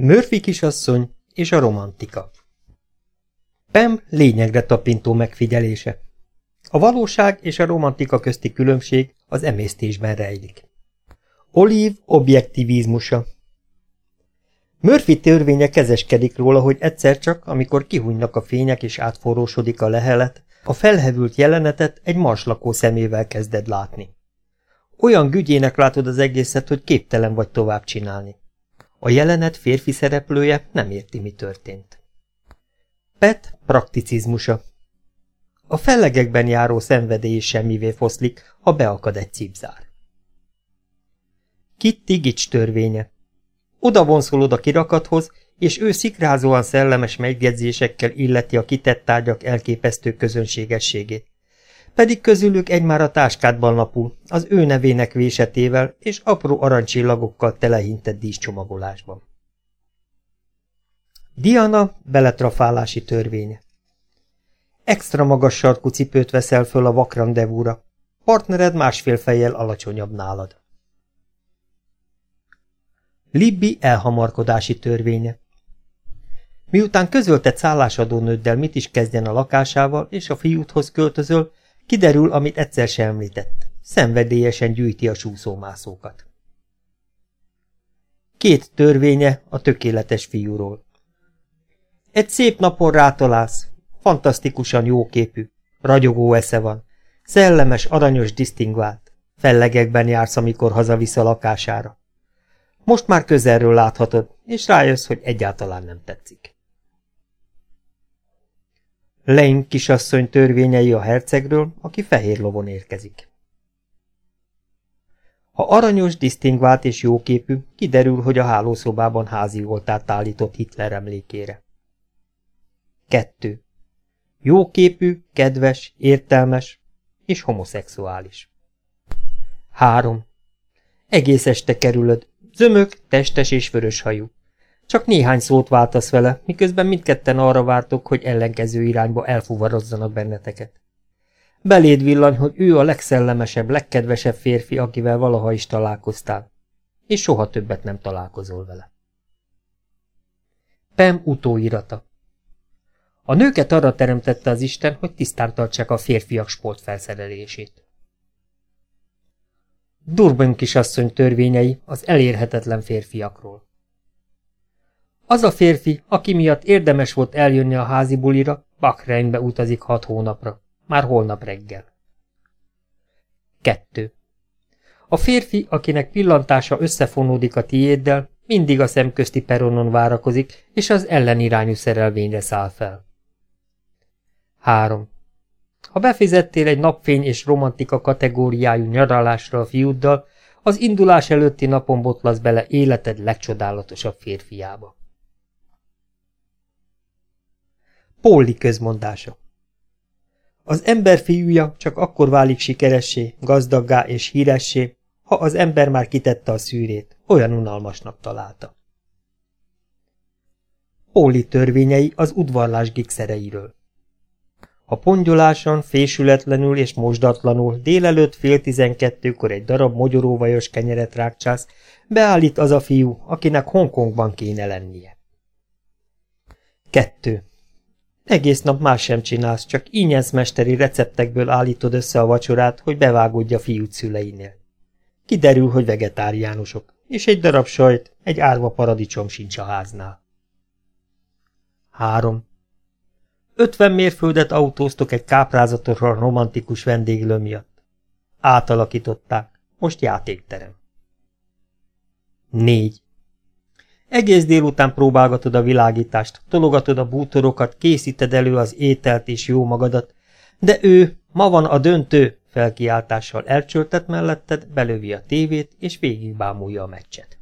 Murphy kisasszony és a romantika Pem lényegre tapintó megfigyelése. A valóság és a romantika közti különbség az emésztésben rejlik. Olive objektivizmusa Murphy törvénye kezeskedik róla, hogy egyszer csak, amikor kihunynak a fények és átforrósodik a lehelet, a felhevült jelenetet egy marslakó szemével kezded látni. Olyan gügyének látod az egészet, hogy képtelen vagy tovább csinálni. A jelenet férfi szereplője nem érti, mi történt. Pet prakticizmusa A fellegekben járó szenvedély is semmivé foszlik, ha beakad egy cipzár. Kitty Gics törvénye Oda vonszolod a kirakathoz, és ő szikrázóan szellemes megjegyzésekkel illeti a kitett tárgyak elképesztő közönségességét. Pedig közülük egy már a táskádban lapul, az ő nevének vésetével és apró arancsillagokkal telehintett díszcsomagolásban. Diana beletrafálási törvénye Extra magas sarkú cipőt veszel föl a vakrandevúra, partnered másfél fejjel alacsonyabb nálad. Libby elhamarkodási törvénye Miután közöltett szállásadónőddel mit is kezdjen a lakásával, és a fiúthoz költözöl, kiderül, amit egyszer sem említett. Szenvedélyesen gyűjti a súszómászókat. Két törvénye a tökéletes fiúról. Egy szép napon rátalálsz, fantasztikusan jóképű, ragyogó esze van, szellemes, aranyos, disztingvált, fellegekben jársz, amikor hazavisz a lakására. Most már közelről láthatod, és rájössz, hogy egyáltalán nem tetszik. Lane kisasszony törvényei a hercegről, aki fehér lovon érkezik. Ha aranyos, disztingvált és jóképű, kiderül, hogy a hálószobában házi oltárt állított Hitler emlékére. 2. Jóképű, kedves, értelmes és homoszexuális. 3. Egész este kerülöd, zömök, testes és vörös hajú. Csak néhány szót váltasz vele, miközben mindketten arra vártok, hogy ellenkező irányba elfuvarozzanak benneteket. Beléd villany, hogy ő a legszellemesebb, legkedvesebb férfi, akivel valaha is találkoztál, és soha többet nem találkozol vele. Pem utóirata A nőket arra teremtette az Isten, hogy tisztán tartsák a férfiak sportfelszerelését. Durban kisasszony törvényei az elérhetetlen férfiakról. Az a férfi, aki miatt érdemes volt eljönni a házi bulira, Bakreinbe utazik hat hónapra, már holnap reggel. 2. A férfi, akinek pillantása összefonódik a tiéddel, mindig a szemközti peronon várakozik, és az ellenirányú szerelvényre száll fel. 3. Ha befizettél egy napfény és romantika kategóriájú nyaralásra a fiúddal, az indulás előtti napon botlasz bele életed legcsodálatosabb férfiába. Póli közmondása Az ember fiúja csak akkor válik sikeressé, gazdaggá és híressé, ha az ember már kitette a szűrét, olyan unalmasnak találta. Póli törvényei az udvarlás gigszereiről. Ha pongyoláson, fésületlenül és mosdatlanul délelőtt fél tizenkettőkor egy darab mogyoróvajos kenyeret rákcsász, beállít az a fiú, akinek Hongkongban kéne lennie. 2. Egész nap más sem csinálsz, csak mesteri receptekből állítod össze a vacsorát, hogy bevágódj a fiút szüleinél. Kiderül, hogy vegetáriánusok, és egy darab sajt, egy árva paradicsom sincs a háznál. 3. Ötven mérföldet autóztok egy káprázatos romantikus vendéglő miatt. Átalakították, most játékterem. 4. Egész délután próbálgatod a világítást, tologatod a bútorokat, készíted elő az ételt és jó magadat, de ő, ma van a döntő, felkiáltással elcsöltet melletted, belövi a tévét és végigbámulja a meccset.